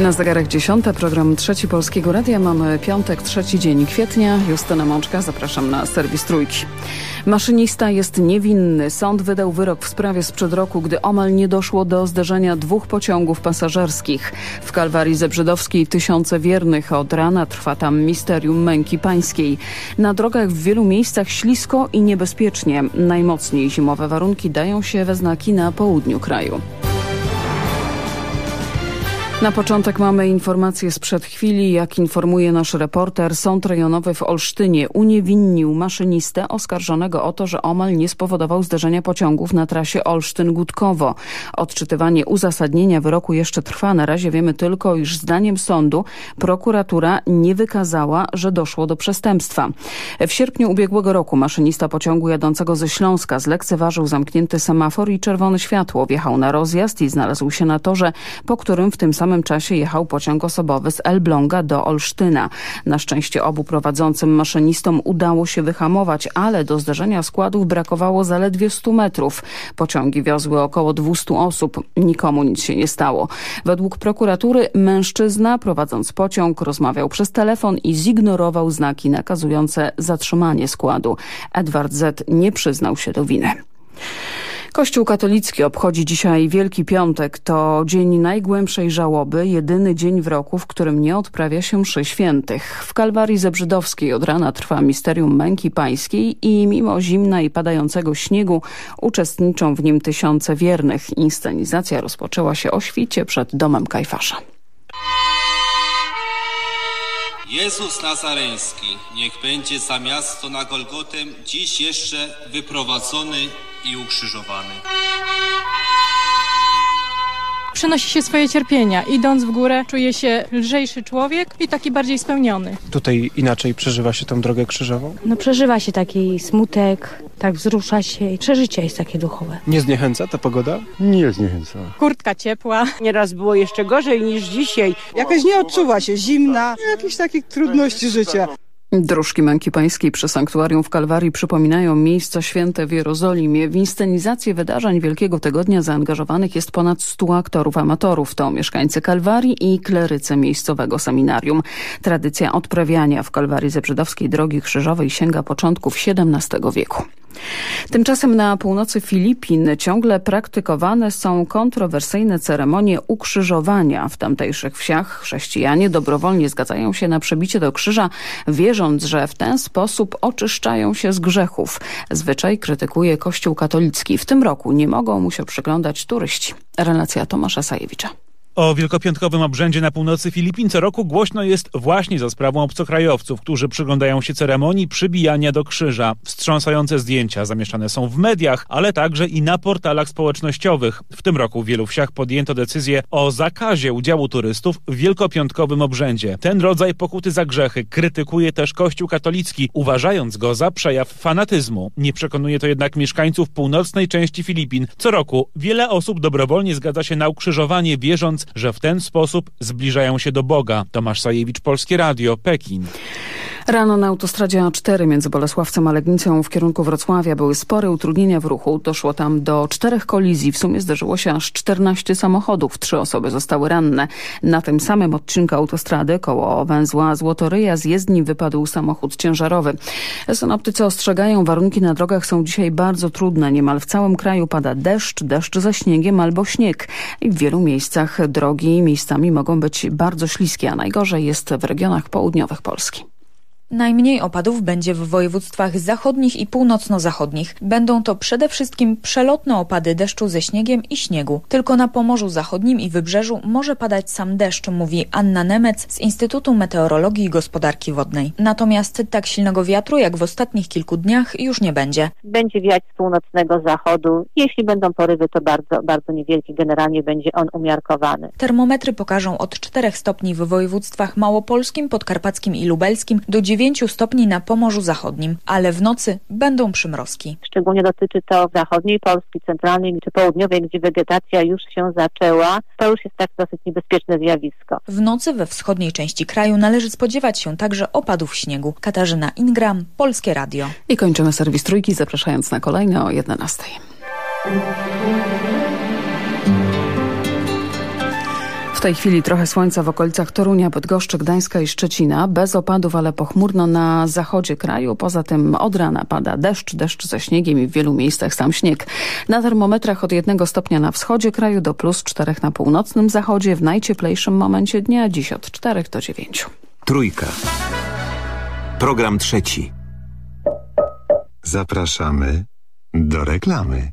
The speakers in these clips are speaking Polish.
Na zegarach 10, program Trzeci Polskiego Radia. Mamy piątek, trzeci dzień kwietnia. Justyna Mączka, zapraszam na serwis Trójki. Maszynista jest niewinny. Sąd wydał wyrok w sprawie sprzed roku, gdy omal nie doszło do zderzenia dwóch pociągów pasażerskich. W Kalwarii Zebrzydowskiej tysiące wiernych. Od rana trwa tam misterium męki pańskiej. Na drogach w wielu miejscach ślisko i niebezpiecznie. Najmocniej zimowe warunki dają się we znaki na południu kraju. Na początek mamy informację sprzed chwili. Jak informuje nasz reporter, Sąd Rejonowy w Olsztynie uniewinnił maszynistę oskarżonego o to, że omal nie spowodował zderzenia pociągów na trasie Olsztyn-Gutkowo. Odczytywanie uzasadnienia wyroku jeszcze trwa. Na razie wiemy tylko, iż zdaniem sądu prokuratura nie wykazała, że doszło do przestępstwa. W sierpniu ubiegłego roku maszynista pociągu jadącego ze Śląska zlekceważył zamknięty semafor i czerwone światło. Wjechał na rozjazd i znalazł się na torze, po którym w tym samym samym czasie jechał pociąg osobowy z Elbląga do Olsztyna. Na szczęście obu prowadzącym maszynistom udało się wyhamować, ale do zderzenia składów brakowało zaledwie 100 metrów. Pociągi wiozły około 200 osób. Nikomu nic się nie stało. Według prokuratury mężczyzna prowadząc pociąg rozmawiał przez telefon i zignorował znaki nakazujące zatrzymanie składu. Edward Z. nie przyznał się do winy. Kościół katolicki obchodzi dzisiaj Wielki Piątek. To dzień najgłębszej żałoby, jedyny dzień w roku, w którym nie odprawia się mszy świętych. W Kalwarii Zebrzydowskiej od rana trwa misterium męki pańskiej i mimo zimna i padającego śniegu uczestniczą w nim tysiące wiernych. Inscenizacja rozpoczęła się o świcie przed domem Kajfasza. Jezus Nazareński, niech będzie za miasto na Golgotem dziś jeszcze wyprowadzony i ukrzyżowany. Przenosi się swoje cierpienia. Idąc w górę czuje się lżejszy człowiek i taki bardziej spełniony. Tutaj inaczej przeżywa się tę drogę krzyżową? No przeżywa się taki smutek, tak wzrusza się i przeżycie jest takie duchowe. Nie zniechęca ta pogoda? Nie zniechęca. Kurtka ciepła. Nieraz było jeszcze gorzej niż dzisiaj. Jakaś nie odczuwa się zimna, jakieś takich trudności życia. Dróżki Męki Pańskiej przy Sanktuarium w Kalwarii przypominają miejsca święte w Jerozolimie. W inscenizację wydarzeń Wielkiego Tygodnia zaangażowanych jest ponad 100 aktorów amatorów. To mieszkańcy Kalwarii i klerycy miejscowego seminarium. Tradycja odprawiania w Kalwarii Zebrzydowskiej Drogi Krzyżowej sięga początków XVII wieku. Tymczasem na północy Filipin ciągle praktykowane są kontrowersyjne ceremonie ukrzyżowania. W tamtejszych wsiach chrześcijanie dobrowolnie zgadzają się na przebicie do krzyża, wierząc, że w ten sposób oczyszczają się z grzechów. Zwyczaj krytykuje Kościół katolicki. W tym roku nie mogą mu się przyglądać turyści. Relacja Tomasza Sajewicza. O wielkopiątkowym obrzędzie na północy Filipin co roku głośno jest właśnie za sprawą obcokrajowców, którzy przyglądają się ceremonii przybijania do krzyża. Wstrząsające zdjęcia zamieszczane są w mediach, ale także i na portalach społecznościowych. W tym roku w wielu wsiach podjęto decyzję o zakazie udziału turystów w wielkopiątkowym obrzędzie. Ten rodzaj pokuty za grzechy krytykuje też Kościół katolicki, uważając go za przejaw fanatyzmu. Nie przekonuje to jednak mieszkańców północnej części Filipin. Co roku wiele osób dobrowolnie zgadza się na ukrzyżowanie, wierząc, że w ten sposób zbliżają się do Boga. Tomasz Sajewicz, Polskie Radio, Pekin. Rano na autostradzie A4 między Bolesławcem a Legnicą w kierunku Wrocławia były spore utrudnienia w ruchu. Doszło tam do czterech kolizji. W sumie zdarzyło się aż 14 samochodów. Trzy osoby zostały ranne. Na tym samym odcinku autostrady koło węzła Złotoryja z jezdni wypadł samochód ciężarowy. Synoptycy ostrzegają, warunki na drogach są dzisiaj bardzo trudne. Niemal w całym kraju pada deszcz, deszcz ze śniegiem albo śnieg. I w wielu miejscach drogi miejscami mogą być bardzo śliskie, a najgorzej jest w regionach południowych Polski. Najmniej opadów będzie w województwach zachodnich i północno-zachodnich. Będą to przede wszystkim przelotne opady deszczu ze śniegiem i śniegu. Tylko na Pomorzu Zachodnim i Wybrzeżu może padać sam deszcz, mówi Anna Nemec z Instytutu Meteorologii i Gospodarki Wodnej. Natomiast tak silnego wiatru jak w ostatnich kilku dniach już nie będzie. Będzie wiać z północnego zachodu. Jeśli będą porywy, to bardzo, bardzo niewielki. Generalnie będzie on umiarkowany. Termometry pokażą od 4 stopni w województwach małopolskim, podkarpackim i lubelskim do 9 9 stopni na Pomorzu Zachodnim, ale w nocy będą przymrozki. Szczególnie dotyczy to zachodniej Polski, centralnej czy południowej, gdzie wegetacja już się zaczęła. To już jest tak dosyć niebezpieczne zjawisko. W nocy we wschodniej części kraju należy spodziewać się także opadów śniegu. Katarzyna Ingram, Polskie Radio. I kończymy serwis Trójki, zapraszając na kolejne o 11. W tej chwili trochę słońca w okolicach Torunia, Bydgoszczy, Gdańska i Szczecina. Bez opadów, ale pochmurno na zachodzie kraju. Poza tym od rana pada deszcz, deszcz ze śniegiem i w wielu miejscach sam śnieg. Na termometrach od jednego stopnia na wschodzie kraju do plus czterech na północnym zachodzie. W najcieplejszym momencie dnia dziś od czterech do dziewięciu. Trójka. Program trzeci. Zapraszamy do reklamy.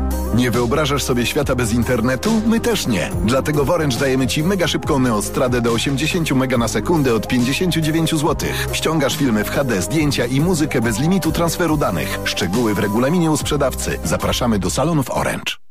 Nie wyobrażasz sobie świata bez internetu? My też nie. Dlatego w Orange dajemy Ci mega szybką neostradę do 80 mega na sekundę od 59 zł. Ściągasz filmy w HD, zdjęcia i muzykę bez limitu transferu danych. Szczegóły w regulaminie u sprzedawcy. Zapraszamy do salonów Orange.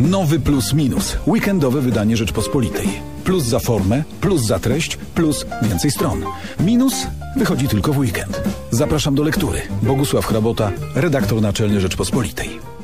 Nowy Plus Minus. Weekendowe wydanie Rzeczpospolitej. Plus za formę, plus za treść, plus więcej stron. Minus wychodzi tylko w weekend. Zapraszam do lektury. Bogusław Hrabota, redaktor naczelny Rzeczpospolitej.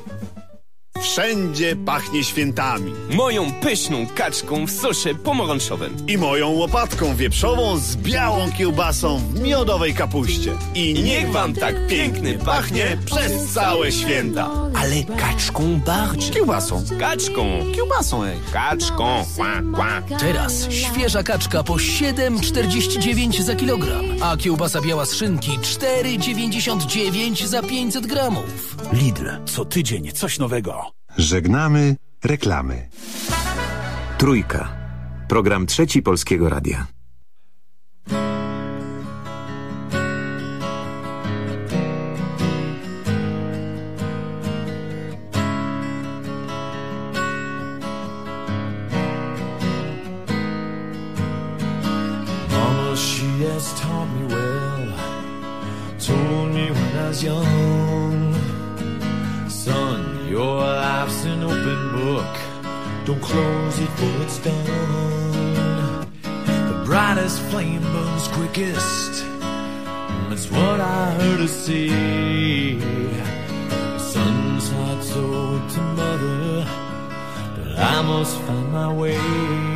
Wszędzie pachnie świętami. Moją pyszną kaczką w sosie pomarańczowym. I moją łopatką wieprzową z białą kiełbasą w miodowej kapuście. I niech wam tak pięknie pachnie przez całe święta. Ale kaczką bardziej. Kiełbasą. Kaczką. Kiełbasą, ej. Kaczką. Qua, qua. Teraz świeża kaczka po 7,49 za kilogram, a kiełbasa biała z szynki 4,99 za 500 gramów. Lidl, co tydzień coś nowego. Żegnamy reklamy. Trójka. Program trzeci Polskiego Radia. Taught me well. Told me when I was young, your life's an open book. Don't close it till it's done. The brightest flame burns quickest. That's what I heard her say. Son's heart sold to mother, but I must find my way.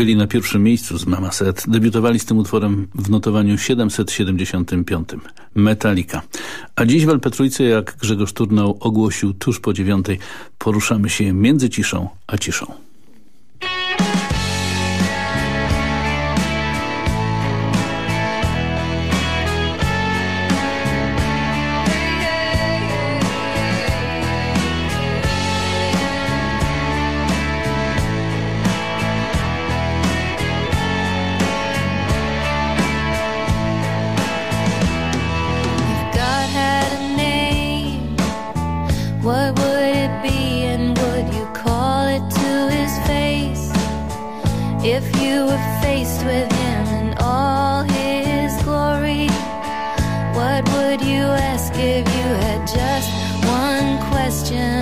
byli na pierwszym miejscu z Mama Set. Debiutowali z tym utworem w notowaniu 775. Metallica. A dziś w Alpetrujce, jak Grzegorz Turnał ogłosił tuż po dziewiątej, poruszamy się między ciszą a ciszą. What would it be and would you call it to his face if you were faced with him in all his glory? What would you ask if you had just one question?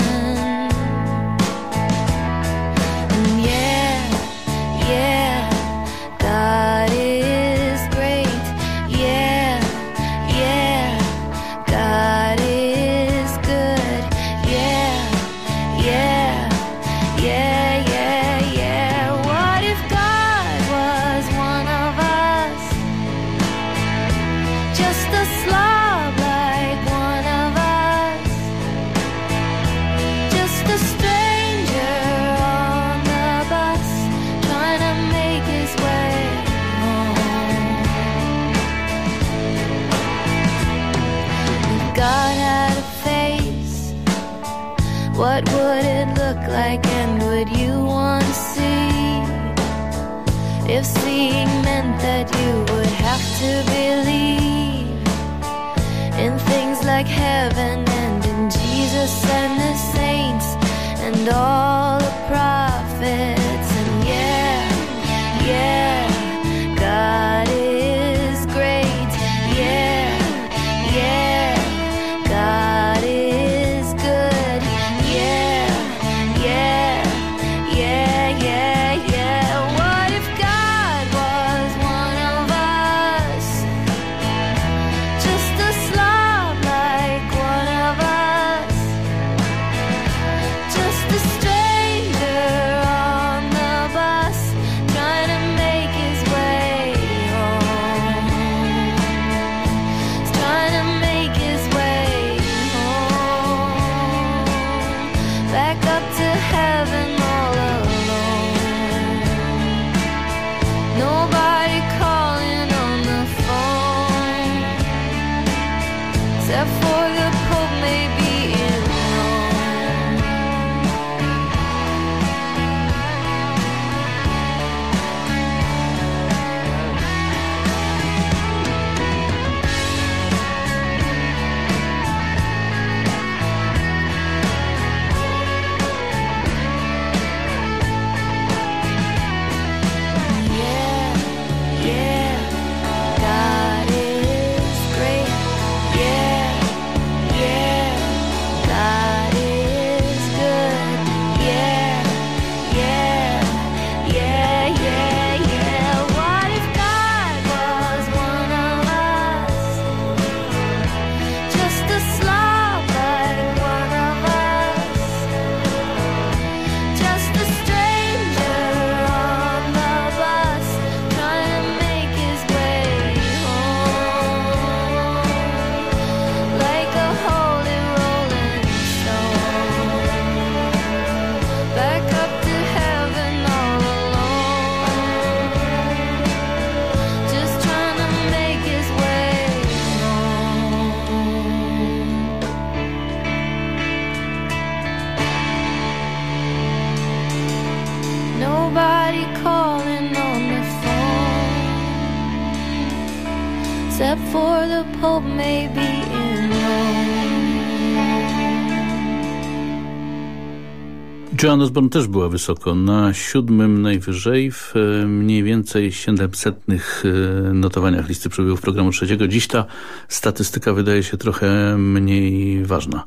Joan Osborne też była wysoko, na siódmym najwyżej w e, mniej więcej 700 e, notowaniach listy przebojów programu trzeciego. Dziś ta statystyka wydaje się trochę mniej ważna.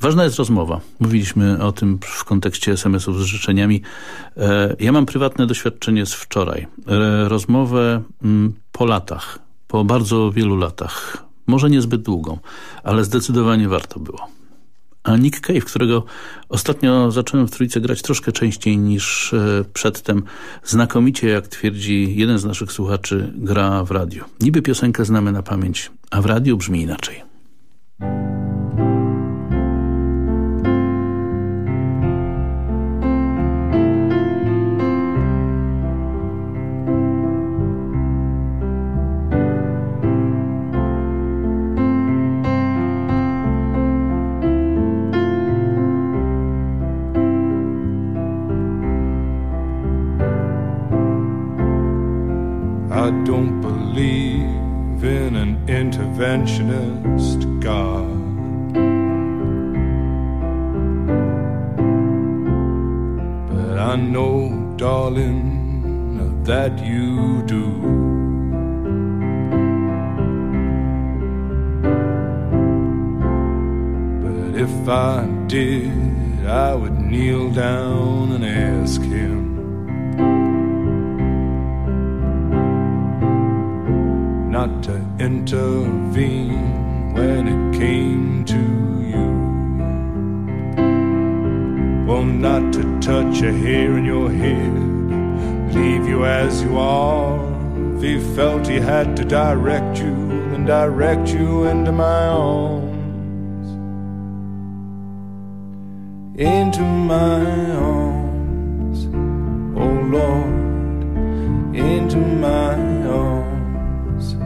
Ważna jest rozmowa. Mówiliśmy o tym w kontekście SMS-ów z życzeniami. E, ja mam prywatne doświadczenie z wczoraj. Rozmowę mm, po latach, po bardzo wielu latach. Może niezbyt długą, ale zdecydowanie warto było a Nick Cave, którego ostatnio zacząłem w trójce grać troszkę częściej niż e, przedtem, znakomicie, jak twierdzi jeden z naszych słuchaczy, gra w radiu. Niby piosenkę znamy na pamięć, a w radiu brzmi inaczej. If he felt he had to direct you, then direct you into my arms. Into my arms, oh Lord, into my arms,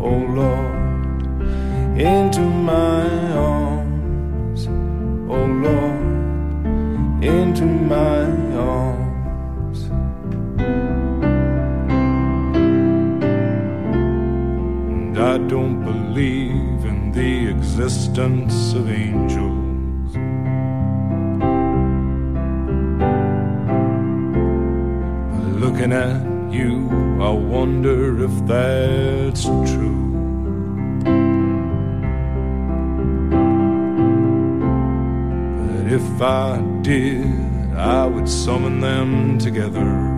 oh Lord, into my arms, oh Lord, into my arms. I don't believe in the existence of angels. But looking at you, I wonder if that's true. But if I did, I would summon them together.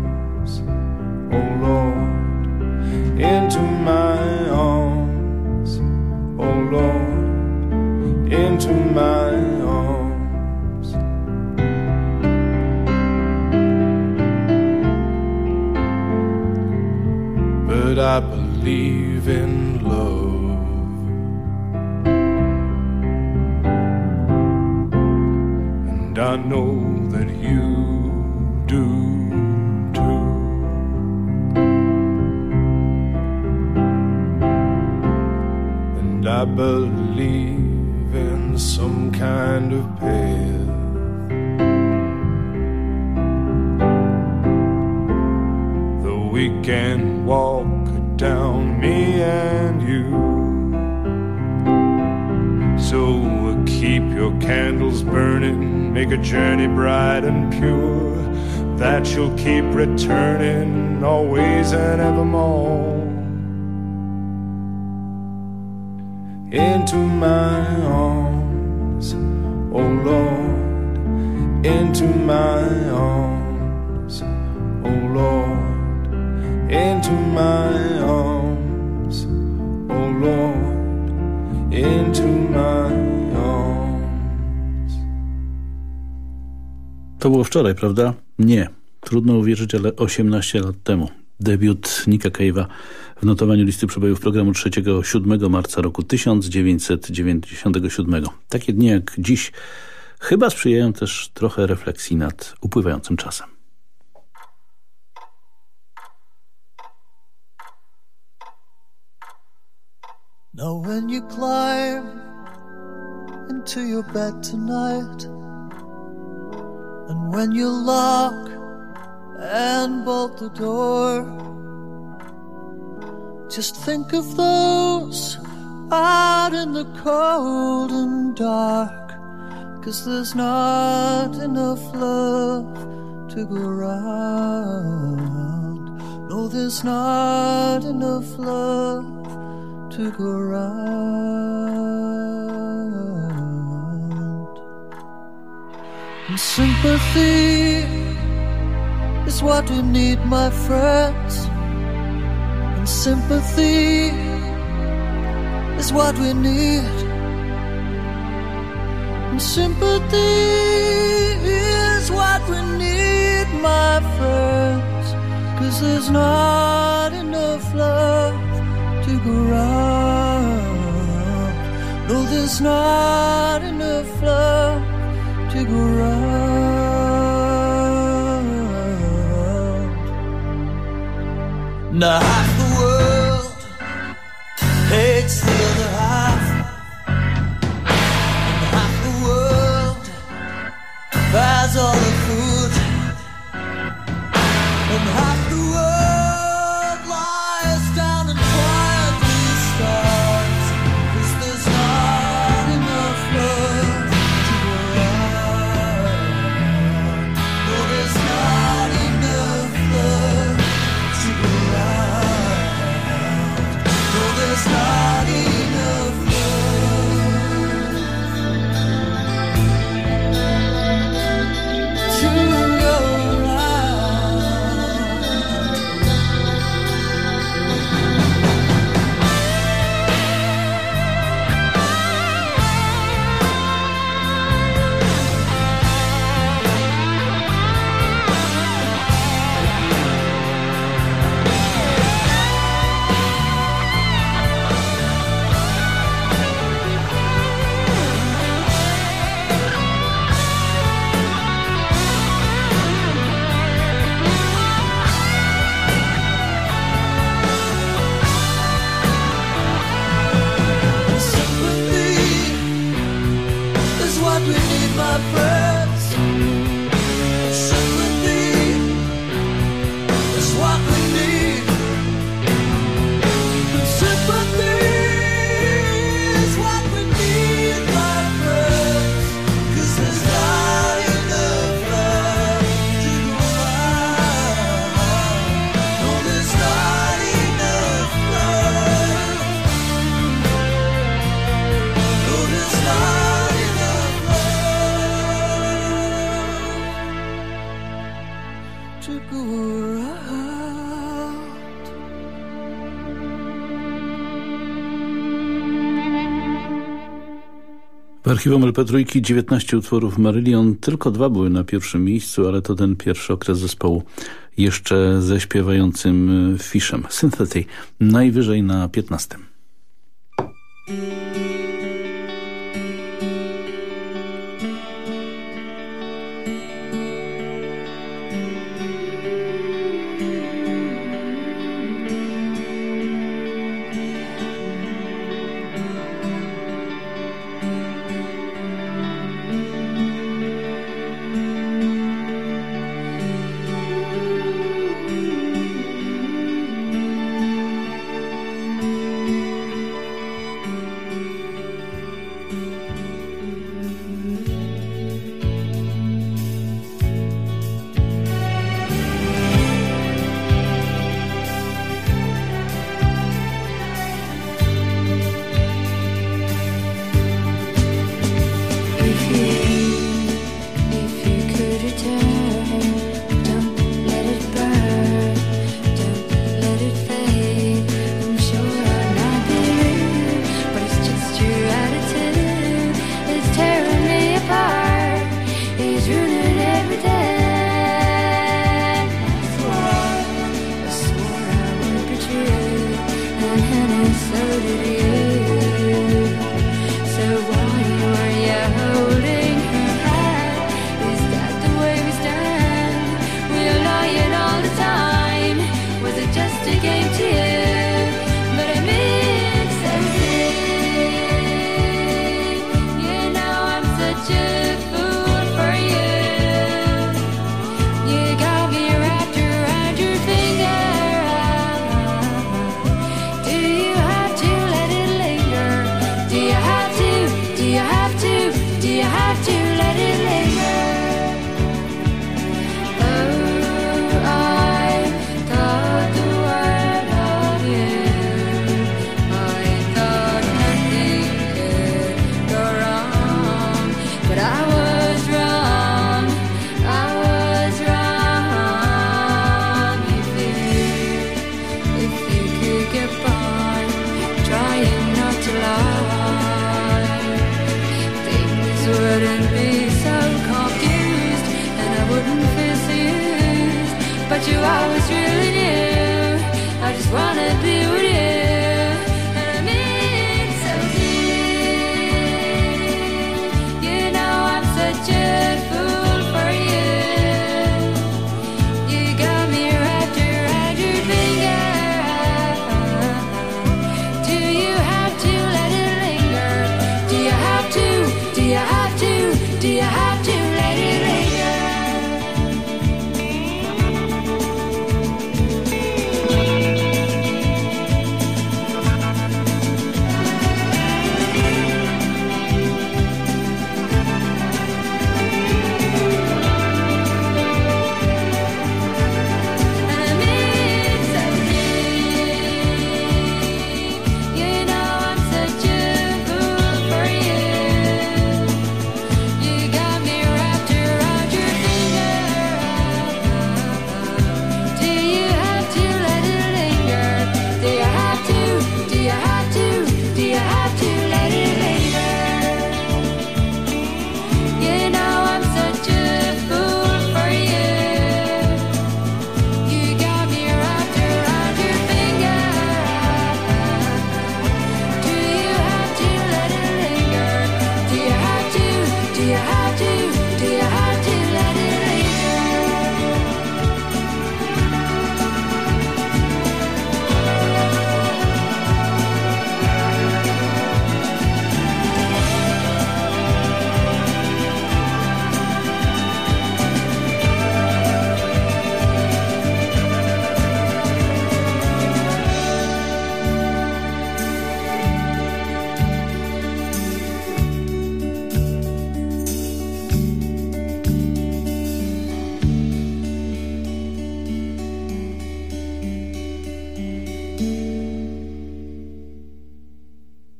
oh Lord, into my arms, oh Lord, into my arms. but I believe in keep returning always and evermore. Into my arms, oh Lord, into my arms, oh Lord into my arms, oh Lord, into my arms. To było wczoraj, prawda? Nie. Trudno uwierzyć, ale 18 lat temu. Debiut Nika Cave'a w notowaniu listy przebojów programu 3-7 marca roku 1997. Takie dni jak dziś chyba sprzyjają też trochę refleksji nad upływającym czasem. Now when you climb into your bed tonight And when you lock and bolt the door Just think of those out in the cold and dark Cause there's not enough love to go around No, there's not enough love to go around. And sympathy is what we need, my friends. And sympathy is what we need. And sympathy is what we need, my friends. Cause there's not enough love to go round. No, there's not enough love to go round. Now half the world. Hates the other half, and half the world buys all the archiwum LP3 19 utworów Marillion, tylko dwa były na pierwszym miejscu, ale to ten pierwszy okres zespołu jeszcze ze śpiewającym Fishem. Synthethy najwyżej na 15.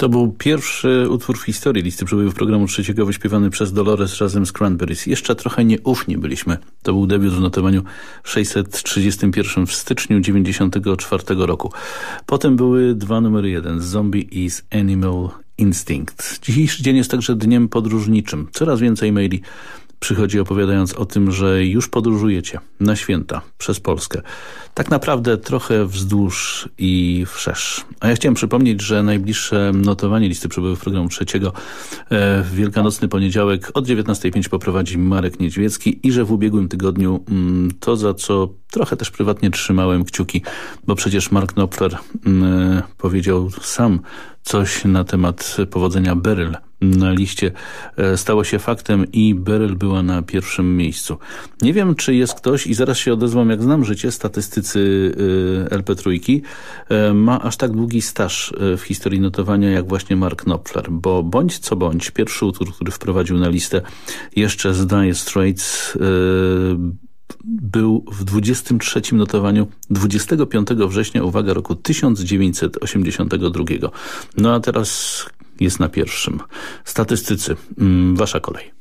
To był pierwszy utwór w historii listy przebojów programu trzeciego wyśpiewany przez Dolores razem z Cranberries. Jeszcze trochę nieufni byliśmy. To był debiut w notowaniu 631 w styczniu 94 roku. Potem były dwa numery jeden. Zombie is Animal Instinct. Dzisiejszy dzień jest także dniem podróżniczym. Coraz więcej maili przychodzi opowiadając o tym, że już podróżujecie na święta przez Polskę. Tak naprawdę trochę wzdłuż i wszerz. A ja chciałem przypomnieć, że najbliższe notowanie listy przebojów programu trzeciego e, w Wielkanocny poniedziałek od 19.05 poprowadzi Marek Niedźwiecki i że w ubiegłym tygodniu mm, to, za co trochę też prywatnie trzymałem kciuki, bo przecież Mark Knopfler mm, powiedział sam coś na temat powodzenia Beryl na liście e, stało się faktem i Beryl była na pierwszym miejscu. Nie wiem, czy jest ktoś i zaraz się odezwam, jak znam życie, statystycy e, LP Trójki, e, ma aż tak długi staż w historii notowania jak właśnie Mark Knopfler, bo bądź co bądź, pierwszy utwór, który wprowadził na listę jeszcze z Dire Straits był w 23 notowaniu 25 września, uwaga, roku 1982. No a teraz jest na pierwszym. Statystycy, wasza kolej.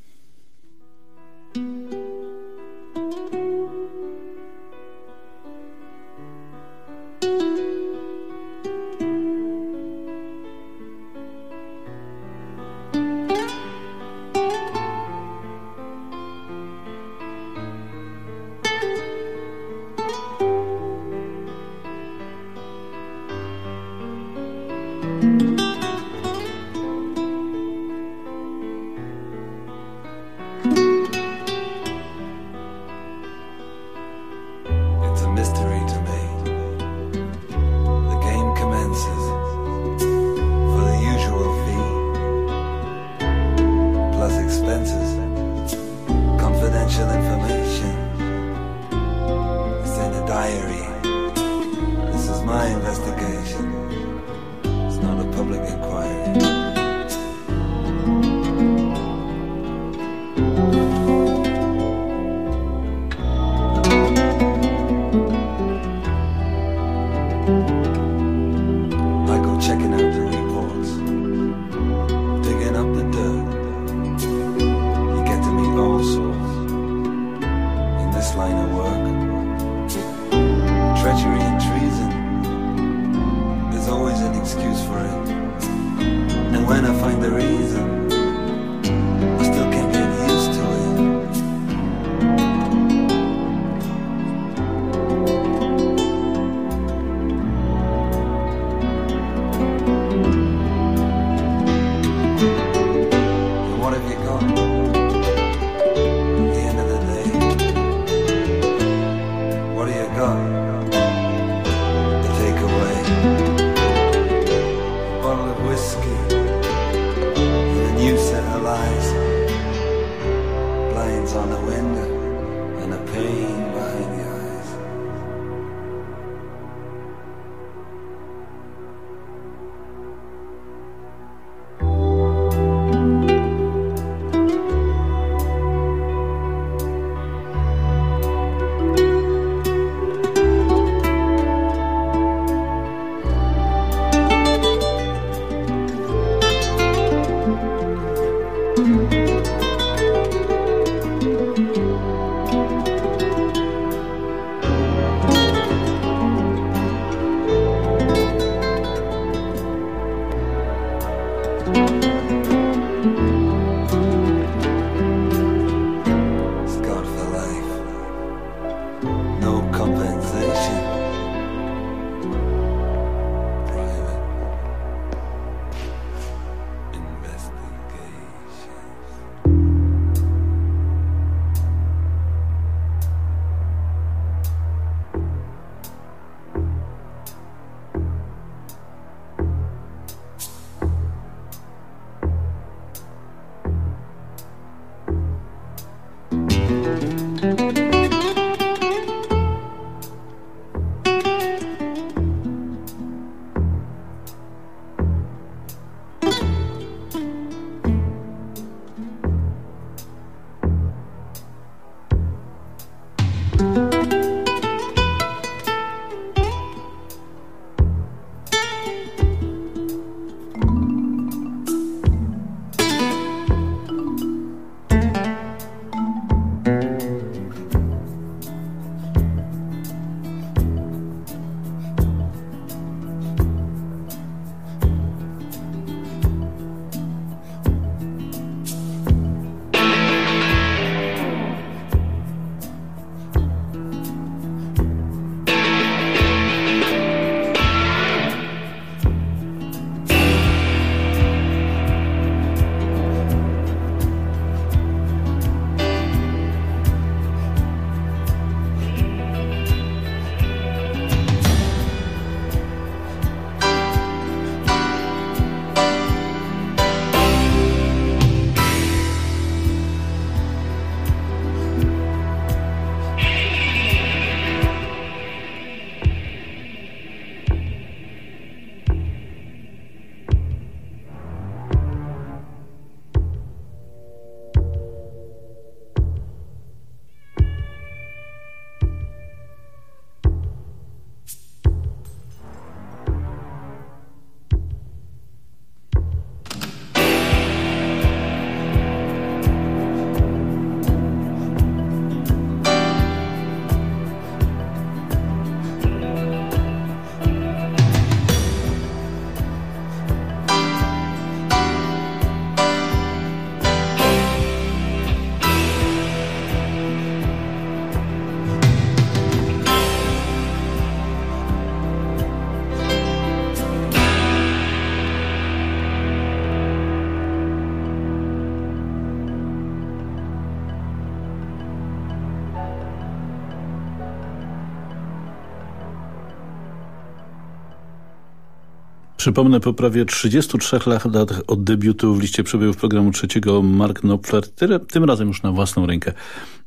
Przypomnę, po prawie 33 latach od debiutu w liście przebojów programu trzeciego Mark Knopfler, tym razem już na własną rękę,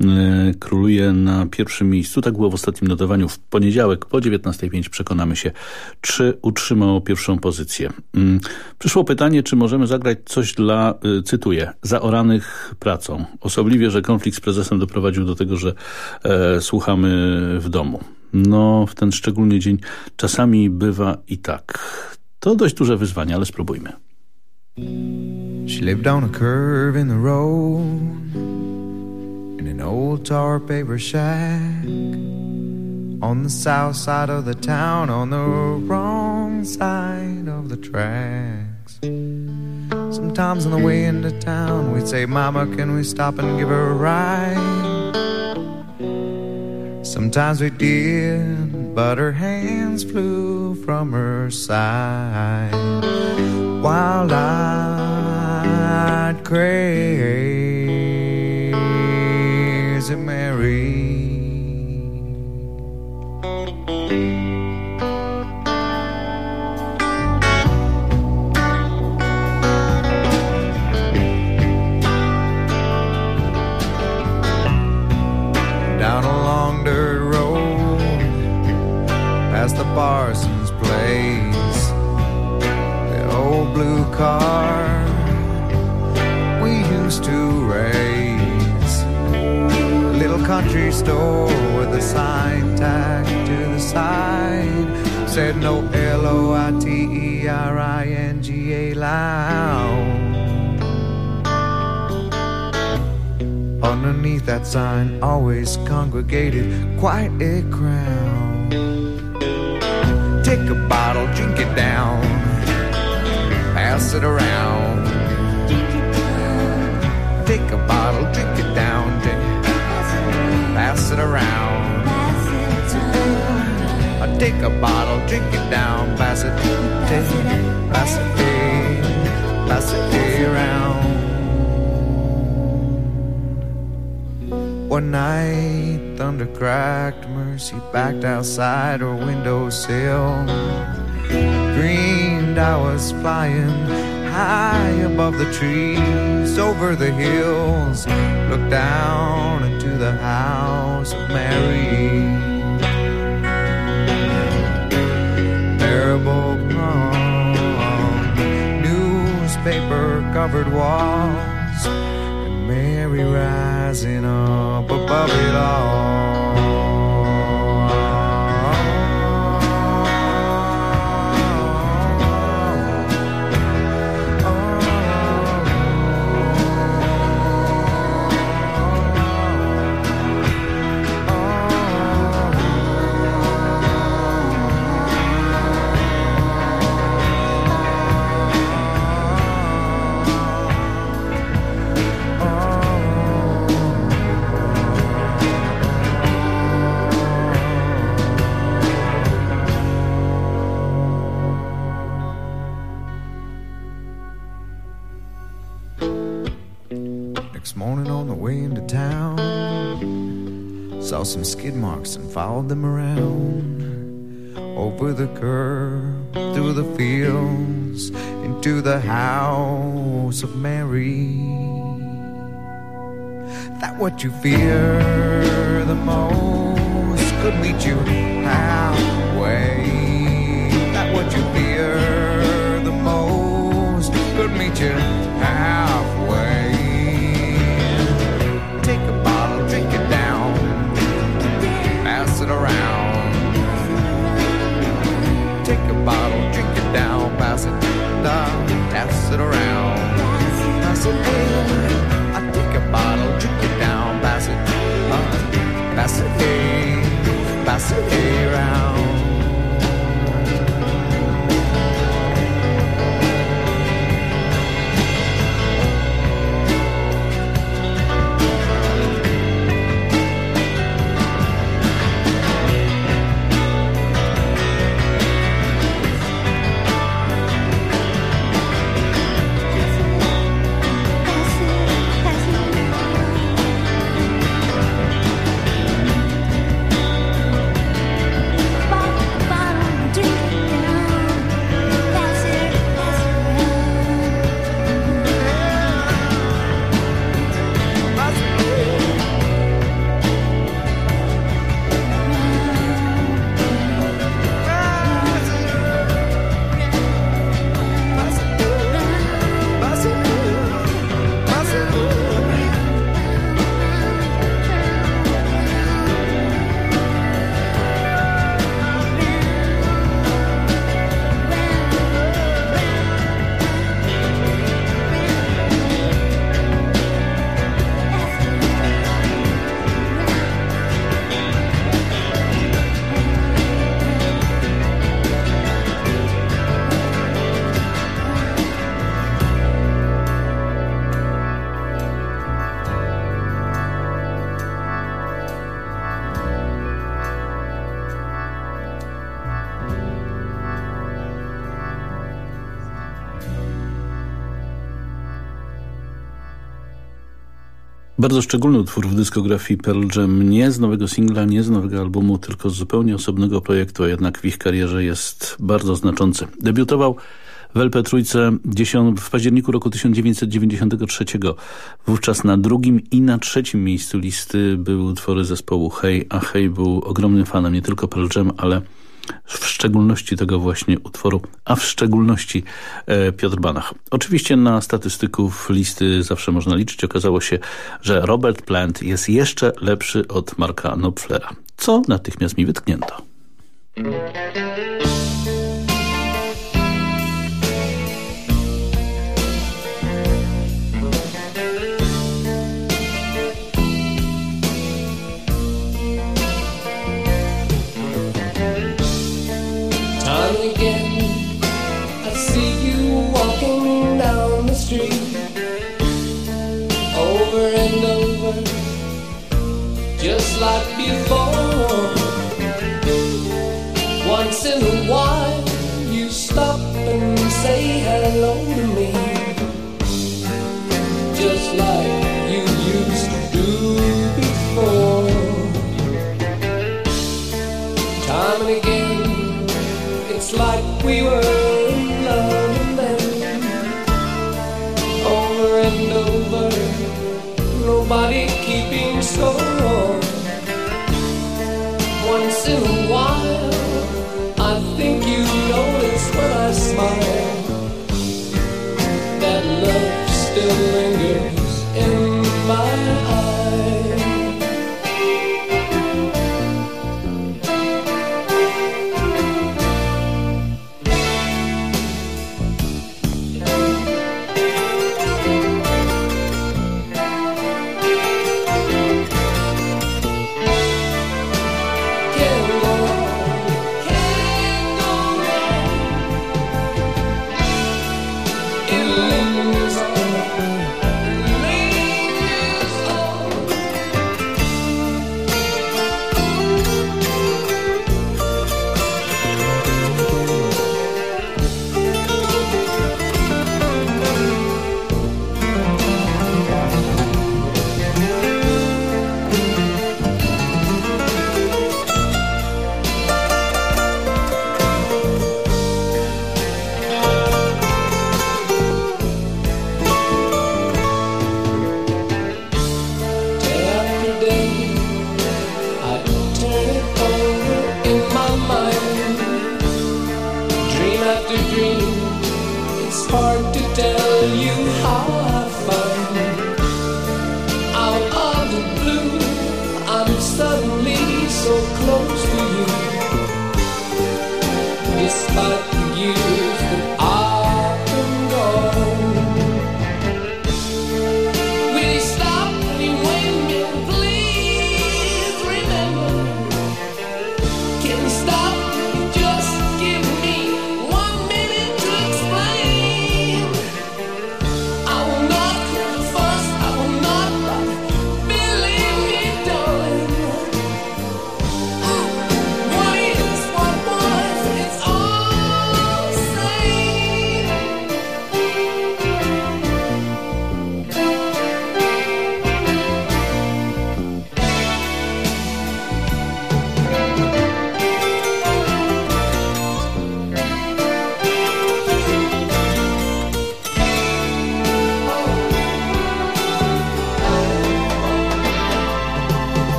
e, króluje na pierwszym miejscu. Tak było w ostatnim notowaniu w poniedziałek po 19.05 przekonamy się, czy utrzymał pierwszą pozycję. Mm, przyszło pytanie, czy możemy zagrać coś dla, e, cytuję, zaoranych pracą. Osobliwie, że konflikt z prezesem doprowadził do tego, że e, słuchamy w domu. No, w ten szczególny dzień czasami bywa i tak. To dość duże wyzwanie, ale spróbujmy. She lived on a curve in the road In an old tar paper shack On the south side of the town On the wrong side of the tracks Sometimes on the way into town We'd say, Mama, can we stop and give her a ride? Sometimes we did, but her hands flew from her side while I'd crazy Parsons Place. The old blue car we used to race. Little country store with a sign tacked to the side said no L O I T E R I N G A lounge. Underneath that sign always congregated quite a crowd. Take a bottle, drink it down, pass it around. Take a bottle, drink it down, drink, pass it around. I take a bottle, drink it down, pass it, take, pass it, pass it around. One night, thunder cracked, Mercy backed outside her windowsill. Dreamed I was flying high above the trees, over the hills. Looked down into the house of Mary. Marble palm, newspaper covered walls, and Mary rising up above it all. Some skid marks and followed them around. Over the curb, through the fields, into the house of Mary. That what you fear the most could meet you halfway. That what you fear the most could meet you Bardzo szczególny utwór w dyskografii Pearl Jam. Nie z nowego singla, nie z nowego albumu, tylko z zupełnie osobnego projektu, a jednak w ich karierze jest bardzo znaczący. Debiutował w LP Trójce w październiku roku 1993. Wówczas na drugim i na trzecim miejscu listy były utwory zespołu Hey, a Hey był ogromnym fanem nie tylko Pearl Jam, ale w szczególności tego właśnie utworu, a w szczególności e, Piotr Banach. Oczywiście na statystyków listy zawsze można liczyć. Okazało się, że Robert Plant jest jeszcze lepszy od Marka Knopflera, co natychmiast mi wytknięto. Like before. Once in a while, you stop and say hello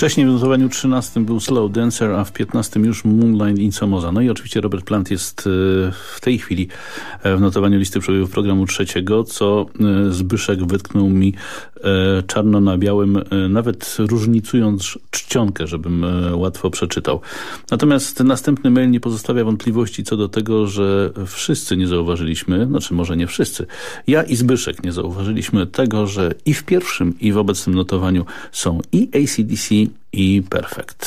Wcześniej w notowaniu 13 był Slow Dancer, a w 15 już Moonlight in Somoza. No i oczywiście Robert Plant jest e, w tej chwili e, w notowaniu listy przebojów programu trzeciego, co e, Zbyszek wytknął mi czarno na białym, nawet różnicując czcionkę, żebym łatwo przeczytał. Natomiast następny mail nie pozostawia wątpliwości co do tego, że wszyscy nie zauważyliśmy, znaczy może nie wszyscy, ja i Zbyszek nie zauważyliśmy tego, że i w pierwszym i w obecnym notowaniu są i ACDC i Perfect.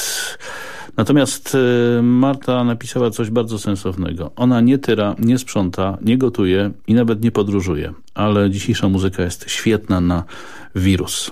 Natomiast y, Marta napisała coś bardzo sensownego. Ona nie tyra, nie sprząta, nie gotuje i nawet nie podróżuje. Ale dzisiejsza muzyka jest świetna na wirus.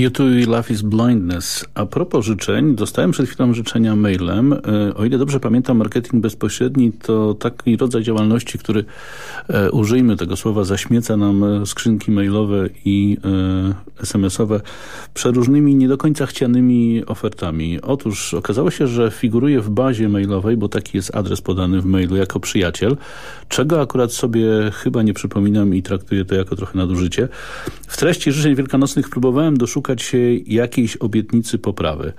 YouTube Love is Blindness. A propos życzeń, dostałem przed chwilą życzenia mailem. E, o ile dobrze pamiętam, marketing bezpośredni to taki rodzaj działalności, który, e, użyjmy tego słowa, zaśmieca nam e, skrzynki mailowe i SMS-owe przeróżnymi, nie do końca chcianymi ofertami. Otóż okazało się, że figuruje w bazie mailowej, bo taki jest adres podany w mailu jako przyjaciel, czego akurat sobie chyba nie przypominam i traktuję to jako trochę nadużycie. W treści życzeń wielkanocnych próbowałem doszukać doszukać się jakiejś obietnicy poprawy,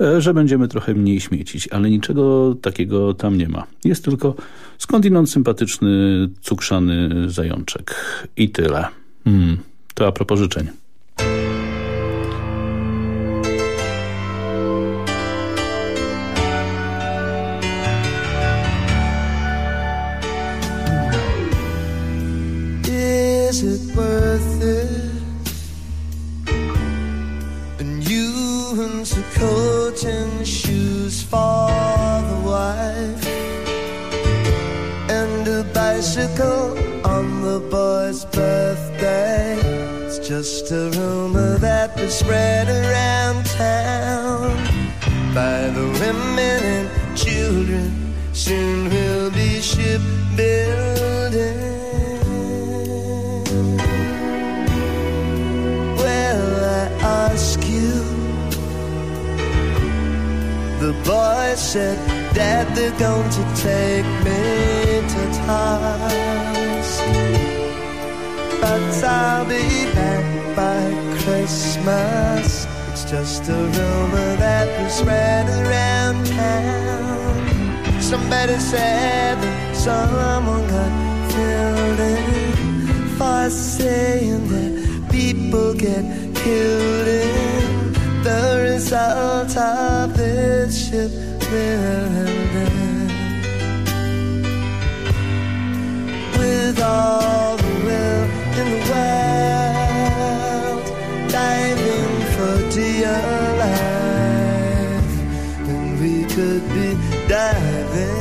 e, że będziemy trochę mniej śmiecić, ale niczego takiego tam nie ma. Jest tylko skądinąd sympatyczny, cukrzany zajączek. I tyle. Hmm, to a propos życzeń. Is it worth coat and shoes for the wife, and a bicycle on the boy's birthday. It's just a rumor that was spread around town by the women and children. Soon we'll be shipbuilding. Boy said, Dad, they're going to take me to task. But I'll be back by Christmas. It's just a rumor that was spread around town. Somebody said that someone got killed in for saying that people get killed in the result of this ship will end with all the will in the world diving for dear life and we could be diving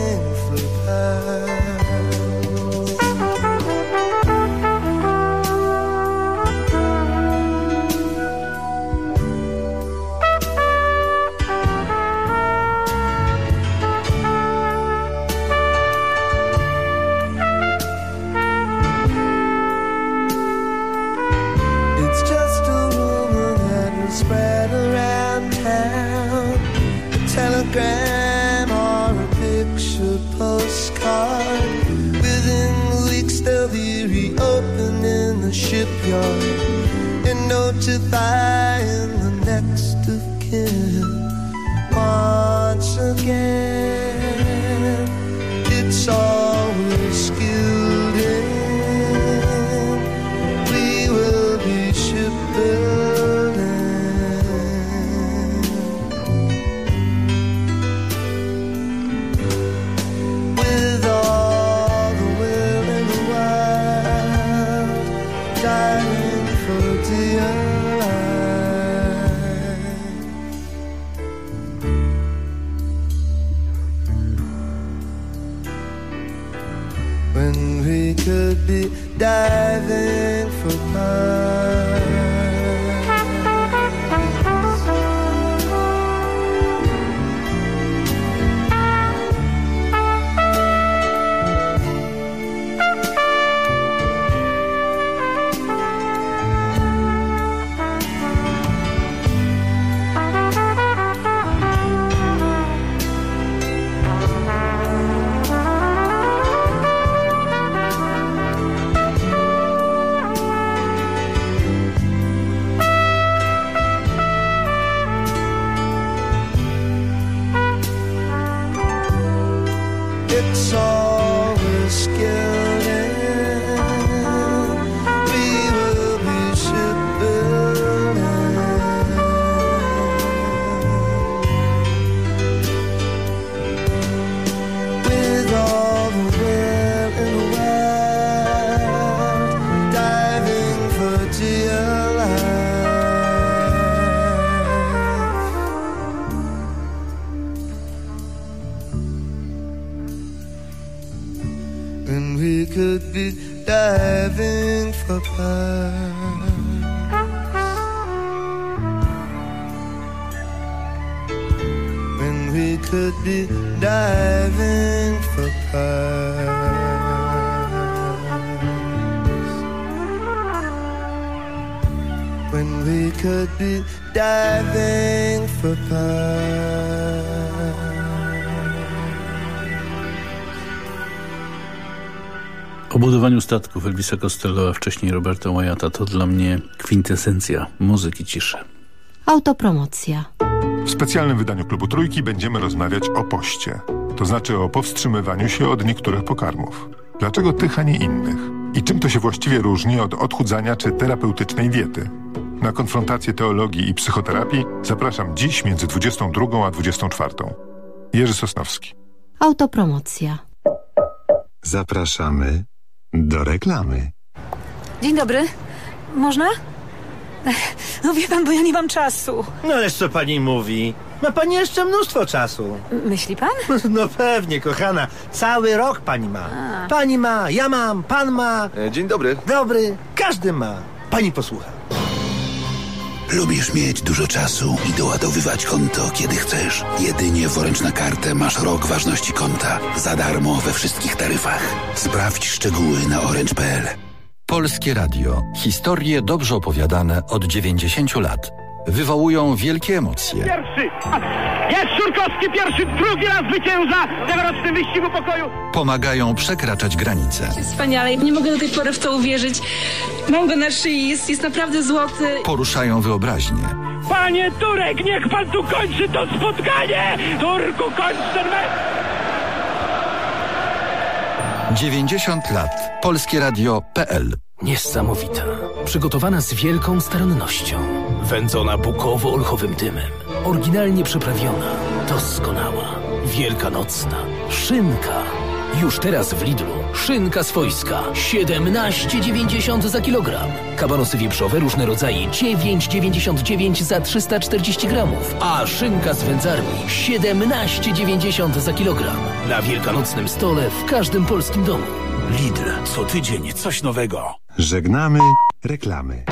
statków Elvisa Costello, a wcześniej Roberta Wyatta to dla mnie kwintesencja muzyki ciszy. Autopromocja. W specjalnym wydaniu Klubu Trójki będziemy rozmawiać o poście. To znaczy o powstrzymywaniu się od niektórych pokarmów. Dlaczego tych, a nie innych? I czym to się właściwie różni od odchudzania czy terapeutycznej diety? Na konfrontację teologii i psychoterapii zapraszam dziś między 22 a 24. Jerzy Sosnowski. Autopromocja. Zapraszamy do reklamy. Dzień dobry. Można? No wie pan, bo ja nie mam czasu. No ależ co pani mówi? Ma pani jeszcze mnóstwo czasu. Myśli pan? No pewnie, kochana. Cały rok pani ma. A. Pani ma, ja mam, pan ma. Dzień dobry. Dobry, każdy ma. Pani posłucha. Lubisz mieć dużo czasu i doładowywać konto, kiedy chcesz. Jedynie w Orange na kartę masz rok ważności konta. Za darmo we wszystkich taryfach. Sprawdź szczegóły na orange.pl. Polskie Radio. Historie dobrze opowiadane od 90 lat. Wywołują wielkie emocje. Pierwszy! Jest Szurkowski pierwszy, drugi raz zwycięża w tegorocznym wyścigu pokoju. Pomagają przekraczać granice. Wspaniale. Nie mogę do tej pory w to uwierzyć. Mam go na szyi, jest, jest naprawdę złoty. Poruszają wyobraźnię. Panie Turek, niech pan tu kończy to spotkanie! Turku, kończ ten mecz! 90 lat. Polskieradio.pl Niesamowita. Przygotowana z wielką starannością. Wędzona bukowo-olchowym dymem. Oryginalnie przyprawiona. Doskonała. Wielkanocna. Szynka. Już teraz w Lidlu. Szynka swojska. 17,90 za kilogram. Kabanosy wieprzowe różne rodzaje. 9,99 za 340 gramów. A szynka z wędzarni. 17,90 za kilogram. Na wielkanocnym stole w każdym polskim domu. Lidl. Co tydzień coś nowego. Żegnamy reklamy.